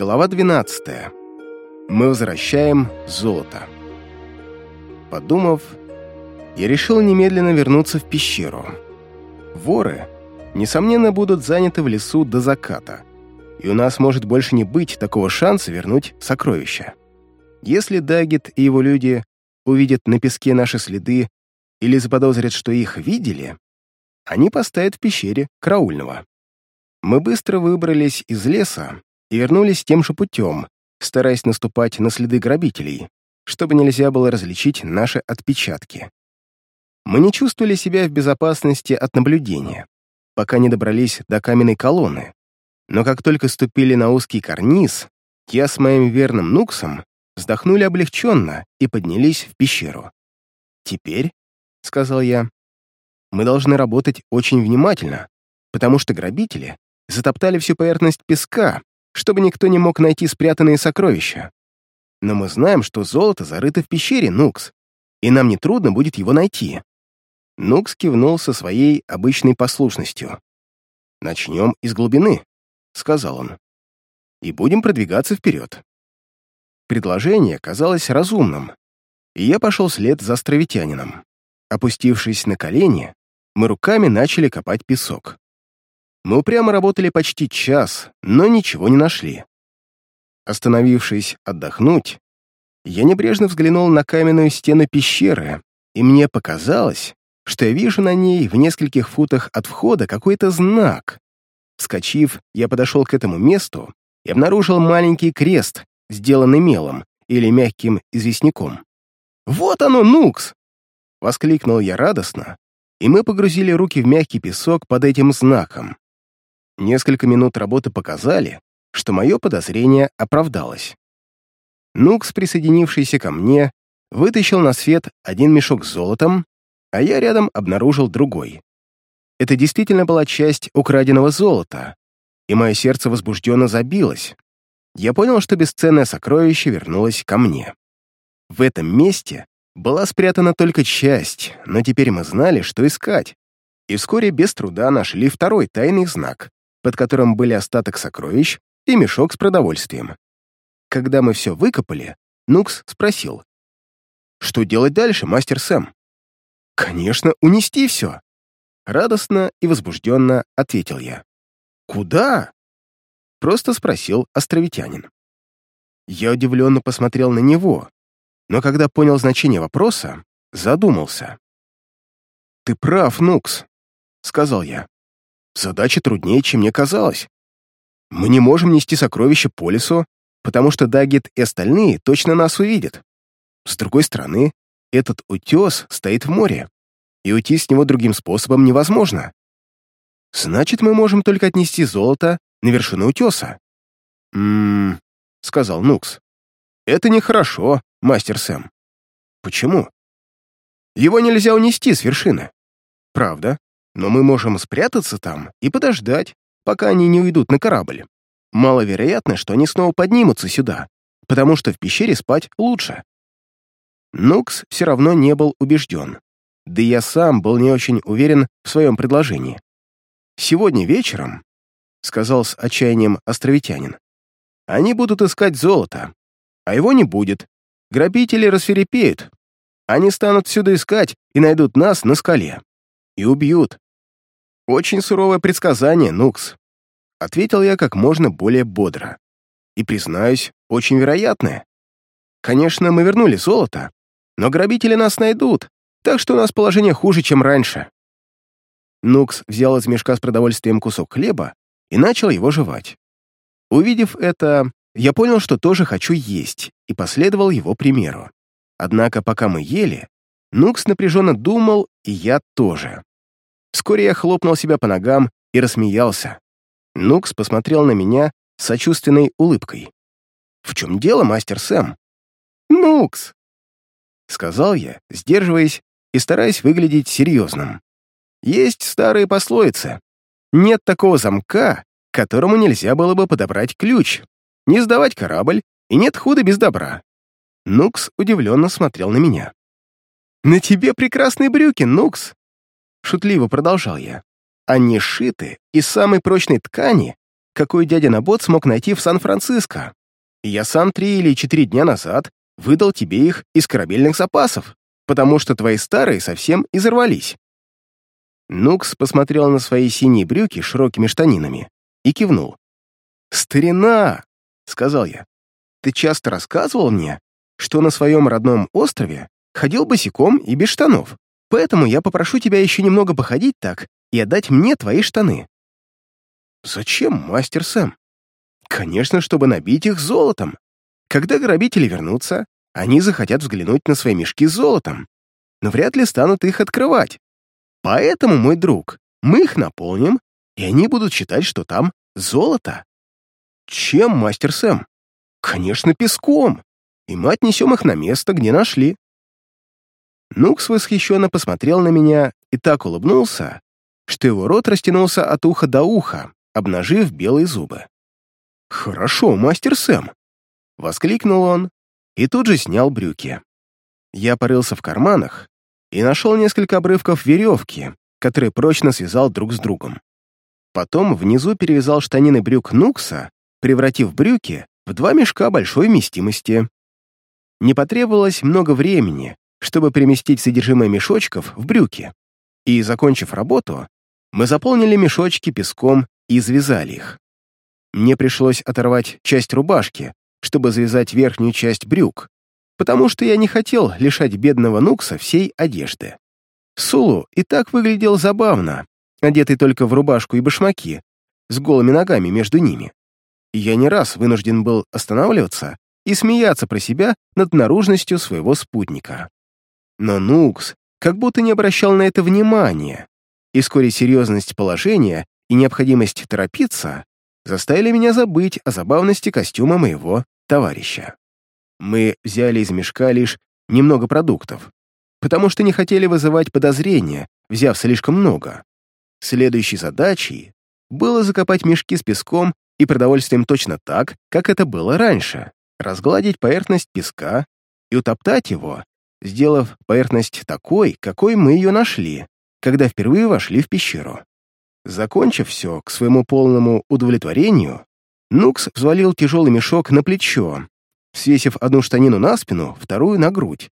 Глава 12. Мы возвращаем золото. Подумав, я решил немедленно вернуться в пещеру. Воры, несомненно, будут заняты в лесу до заката, и у нас может больше не быть такого шанса вернуть сокровища. Если Дагет и его люди увидят на песке наши следы или заподозрят, что их видели, они поставят в пещере караульного. Мы быстро выбрались из леса и вернулись тем же путем, стараясь наступать на следы грабителей, чтобы нельзя было различить наши отпечатки. Мы не чувствовали себя в безопасности от наблюдения, пока не добрались до каменной колонны. Но как только ступили на узкий карниз, я с моим верным Нуксом вздохнули облегченно и поднялись в пещеру. «Теперь», — сказал я, — «мы должны работать очень внимательно, потому что грабители затоптали всю поверхность песка, чтобы никто не мог найти спрятанные сокровища. Но мы знаем, что золото зарыто в пещере, Нукс, и нам нетрудно будет его найти». Нукс кивнул со своей обычной послушностью. «Начнем из глубины», — сказал он, — «и будем продвигаться вперед». Предложение казалось разумным, и я пошел след за островитянином. Опустившись на колени, мы руками начали копать песок. Мы упрямо работали почти час, но ничего не нашли. Остановившись отдохнуть, я небрежно взглянул на каменную стену пещеры, и мне показалось, что я вижу на ней в нескольких футах от входа какой-то знак. Вскочив, я подошел к этому месту и обнаружил маленький крест, сделанный мелом или мягким известняком. «Вот оно, Нукс!» — воскликнул я радостно, и мы погрузили руки в мягкий песок под этим знаком. Несколько минут работы показали, что мое подозрение оправдалось. Нукс, присоединившийся ко мне, вытащил на свет один мешок с золотом, а я рядом обнаружил другой. Это действительно была часть украденного золота, и мое сердце возбужденно забилось. Я понял, что бесценное сокровище вернулось ко мне. В этом месте была спрятана только часть, но теперь мы знали, что искать, и вскоре без труда нашли второй тайный знак, под которым были остаток сокровищ и мешок с продовольствием. Когда мы все выкопали, Нукс спросил, «Что делать дальше, мастер Сэм?» «Конечно, унести все!» Радостно и возбужденно ответил я. «Куда?» Просто спросил островитянин. Я удивленно посмотрел на него, но когда понял значение вопроса, задумался. «Ты прав, Нукс», — сказал я. Задача труднее, чем мне казалось. Мы не можем нести сокровища по лесу, потому что Дагет и остальные точно нас увидят. С другой стороны, этот утес стоит в море, и уйти с него другим способом невозможно. Значит, мы можем только отнести золото на вершину утеса. «М-м-м», сказал Нукс. «Это нехорошо, мастер Сэм». «Почему?» «Его нельзя унести с вершины». «Правда, но мы можем спрятаться там и подождать, пока они не уйдут на корабль. Маловероятно, что они снова поднимутся сюда, потому что в пещере спать лучше. Нукс все равно не был убежден. Да я сам был не очень уверен в своем предложении. «Сегодня вечером», — сказал с отчаянием островитянин, «они будут искать золото, а его не будет. Грабители расферепеют. Они станут сюда искать и найдут нас на скале и убьют. Очень суровое предсказание, Нукс. Ответил я как можно более бодро. И, признаюсь, очень вероятное. Конечно, мы вернули золото, но грабители нас найдут, так что у нас положение хуже, чем раньше. Нукс взял из мешка с продовольствием кусок хлеба и начал его жевать. Увидев это, я понял, что тоже хочу есть, и последовал его примеру. Однако, пока мы ели, Нукс напряженно думал, и я тоже. Вскоре я хлопнул себя по ногам и рассмеялся. Нукс посмотрел на меня с сочувственной улыбкой. «В чем дело, мастер Сэм?» «Нукс!» — сказал я, сдерживаясь и стараясь выглядеть серьезным. «Есть старые пословицы. Нет такого замка, которому нельзя было бы подобрать ключ. Не сдавать корабль, и нет худа без добра». Нукс удивленно смотрел на меня. «На тебе прекрасные брюки, Нукс!» Шутливо продолжал я. Они шиты из самой прочной ткани, какой дядя Набот смог найти в Сан-Франциско. Я сам три или четыре дня назад выдал тебе их из корабельных запасов, потому что твои старые совсем изорвались». Нукс посмотрел на свои синие брюки широкими штанинами и кивнул. «Старина!» — сказал я. «Ты часто рассказывал мне, что на своем родном острове ходил босиком и без штанов, поэтому я попрошу тебя еще немного походить так и отдать мне твои штаны». «Зачем, мастер Сэм?» «Конечно, чтобы набить их золотом. Когда грабители вернутся, они захотят взглянуть на свои мешки с золотом, но вряд ли станут их открывать. Поэтому, мой друг, мы их наполним, и они будут считать, что там золото. Чем, мастер Сэм? Конечно, песком. И мы отнесем их на место, где нашли. Нукс восхищенно посмотрел на меня и так улыбнулся, что его рот растянулся от уха до уха, обнажив белые зубы. «Хорошо, мастер Сэм!» — воскликнул он и тут же снял брюки. Я порылся в карманах и нашел несколько обрывков веревки, которые прочно связал друг с другом. Потом внизу перевязал штанины брюк Нукса, превратив брюки в два мешка большой вместимости. Не потребовалось много времени, чтобы переместить содержимое мешочков в брюки, и, закончив работу, мы заполнили мешочки песком и завязали их. Мне пришлось оторвать часть рубашки, чтобы завязать верхнюю часть брюк, потому что я не хотел лишать бедного Нукса всей одежды. Сулу и так выглядел забавно, одетый только в рубашку и башмаки, с голыми ногами между ними. Я не раз вынужден был останавливаться и смеяться про себя над наружностью своего спутника. Но Нукс как будто не обращал на это внимания, и вскоре серьезность положения и необходимость торопиться заставили меня забыть о забавности костюма моего товарища. Мы взяли из мешка лишь немного продуктов, потому что не хотели вызывать подозрения, взяв слишком много. Следующей задачей было закопать мешки с песком и продовольствием точно так, как это было раньше, разгладить поверхность песка и утоптать его, сделав поверхность такой, какой мы ее нашли, когда впервые вошли в пещеру. Закончив все к своему полному удовлетворению, Нукс взвалил тяжелый мешок на плечо, свесив одну штанину на спину, вторую на грудь,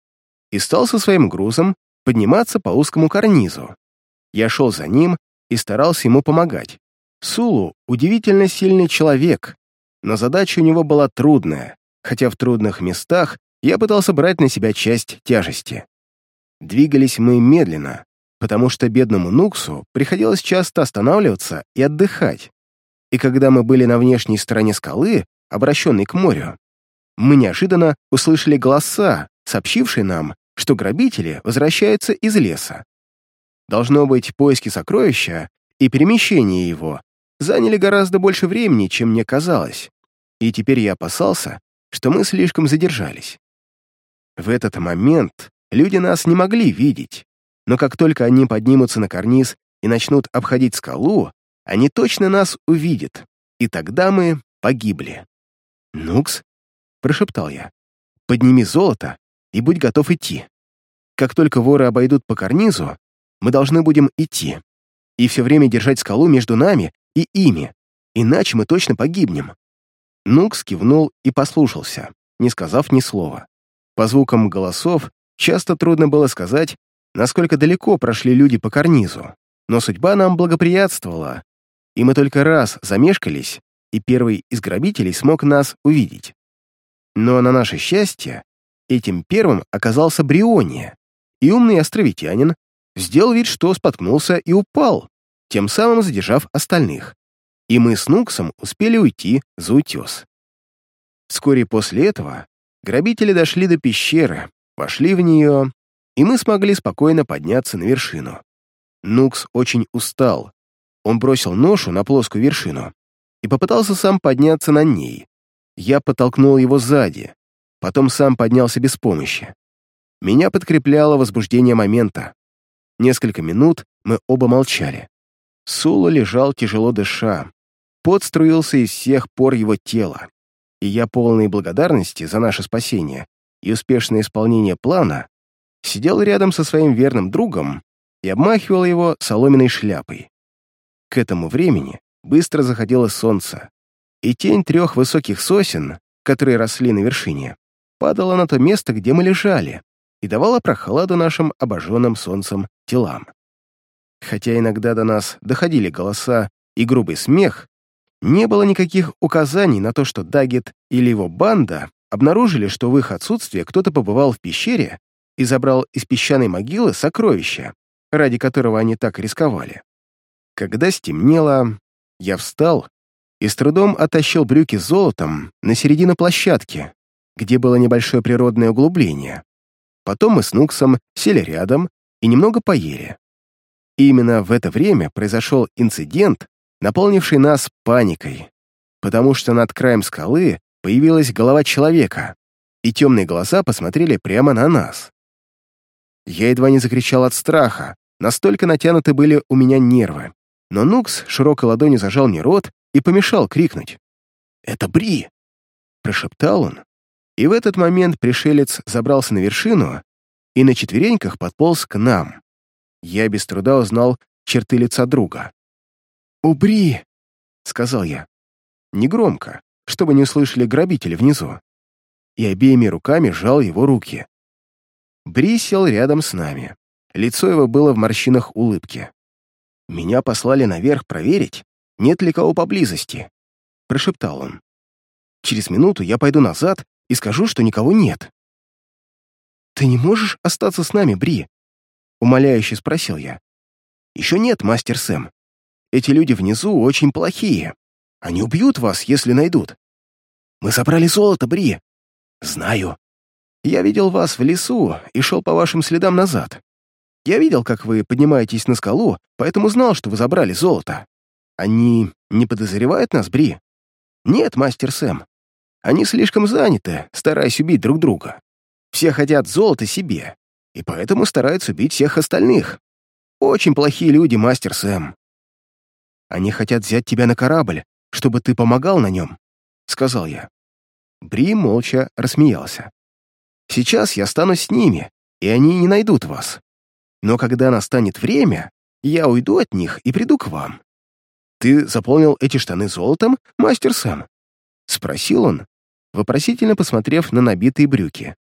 и стал со своим грузом подниматься по узкому карнизу. Я шел за ним и старался ему помогать. Сулу — удивительно сильный человек, но задача у него была трудная, хотя в трудных местах я пытался брать на себя часть тяжести. Двигались мы медленно, потому что бедному Нуксу приходилось часто останавливаться и отдыхать. И когда мы были на внешней стороне скалы, обращенной к морю, мы неожиданно услышали голоса, сообщившие нам, что грабители возвращаются из леса. Должно быть, поиски сокровища и перемещение его заняли гораздо больше времени, чем мне казалось, и теперь я опасался, что мы слишком задержались. В этот момент люди нас не могли видеть, но как только они поднимутся на карниз и начнут обходить скалу, они точно нас увидят, и тогда мы погибли. «Нукс», — прошептал я, — «подними золото и будь готов идти. Как только воры обойдут по карнизу, мы должны будем идти и все время держать скалу между нами и ими, иначе мы точно погибнем». Нукс кивнул и послушался, не сказав ни слова. По звукам голосов часто трудно было сказать, насколько далеко прошли люди по карнизу, но судьба нам благоприятствовала, и мы только раз замешкались, и первый из грабителей смог нас увидеть. Но на наше счастье, этим первым оказался Бриония, и умный островитянин сделал вид, что споткнулся и упал, тем самым задержав остальных, и мы с Нуксом успели уйти за утес. Вскоре после этого грабители дошли до пещеры, вошли в нее и мы смогли спокойно подняться на вершину. Нукс очень устал. Он бросил ношу на плоскую вершину и попытался сам подняться на ней. Я подтолкнул его сзади, потом сам поднялся без помощи. Меня подкрепляло возбуждение момента. Несколько минут мы оба молчали. Сула лежал тяжело дыша. Пот струился из всех пор его тела. И я, полный благодарности за наше спасение и успешное исполнение плана, сидел рядом со своим верным другом и обмахивал его соломенной шляпой. К этому времени быстро заходило солнце, и тень трех высоких сосен, которые росли на вершине, падала на то место, где мы лежали, и давала прохладу нашим обожженным солнцем телам. Хотя иногда до нас доходили голоса и грубый смех, не было никаких указаний на то, что Дагет или его банда обнаружили, что в их отсутствие кто-то побывал в пещере и забрал из песчаной могилы сокровища, ради которого они так рисковали. Когда стемнело, я встал и с трудом оттащил брюки с золотом на середину площадки, где было небольшое природное углубление. Потом мы с Нуксом сели рядом и немного поели. И именно в это время произошел инцидент, наполнивший нас паникой, потому что над краем скалы появилась голова человека, и темные глаза посмотрели прямо на нас. Я едва не закричал от страха, настолько натянуты были у меня нервы, но Нукс широкой ладонью зажал мне рот и помешал крикнуть. «Это Бри!» — прошептал он. И в этот момент пришелец забрался на вершину и на четвереньках подполз к нам. Я без труда узнал черты лица друга. «Убри!» — сказал я. Негромко, чтобы не услышали грабители внизу. И обеими руками сжал его руки. Бри сел рядом с нами. Лицо его было в морщинах улыбки. «Меня послали наверх проверить, нет ли кого поблизости», — прошептал он. «Через минуту я пойду назад и скажу, что никого нет». «Ты не можешь остаться с нами, Бри?» — умоляюще спросил я. «Еще нет, мастер Сэм. Эти люди внизу очень плохие. Они убьют вас, если найдут. Мы забрали золото, Бри». «Знаю. Я видел вас в лесу и шел по вашим следам назад. Я видел, как вы поднимаетесь на скалу, поэтому знал, что вы забрали золото. Они не подозревают нас, Бри? Нет, мастер Сэм. Они слишком заняты, стараясь убить друг друга. Все хотят золото себе, и поэтому стараются убить всех остальных. Очень плохие люди, мастер Сэм. Они хотят взять тебя на корабль, чтобы ты помогал на нем, — сказал я. Бри молча рассмеялся. Сейчас я стану с ними, и они не найдут вас. Но когда настанет время, я уйду от них и приду к вам. «Ты заполнил эти штаны золотом, мастер Сэм?» — спросил он, вопросительно посмотрев на набитые брюки.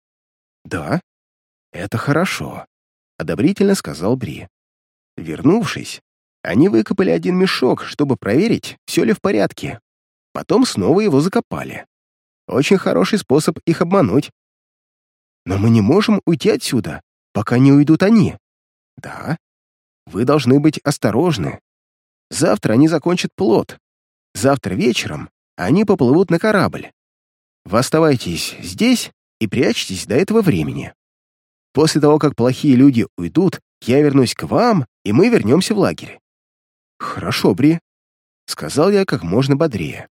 «Да, это хорошо», — одобрительно сказал Бри. Вернувшись, они выкопали один мешок, чтобы проверить, все ли в порядке. Потом снова его закопали. Очень хороший способ их обмануть. Но мы не можем уйти отсюда, пока не уйдут они. Да, вы должны быть осторожны. Завтра они закончат плод. Завтра вечером они поплывут на корабль. Вы оставайтесь здесь и прячьтесь до этого времени. После того, как плохие люди уйдут, я вернусь к вам, и мы вернемся в лагерь. Хорошо, Бри, — сказал я как можно бодрее.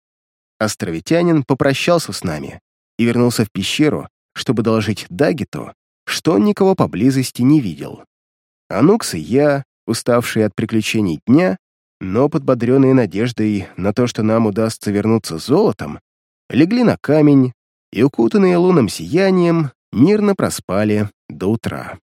Островитянин попрощался с нами и вернулся в пещеру, чтобы доложить Дагиту, что он никого поблизости не видел. Анукс и я, уставшие от приключений дня, но подбодренные надеждой на то, что нам удастся вернуться золотом, легли на камень и, укутанные лунным сиянием, мирно проспали до утра.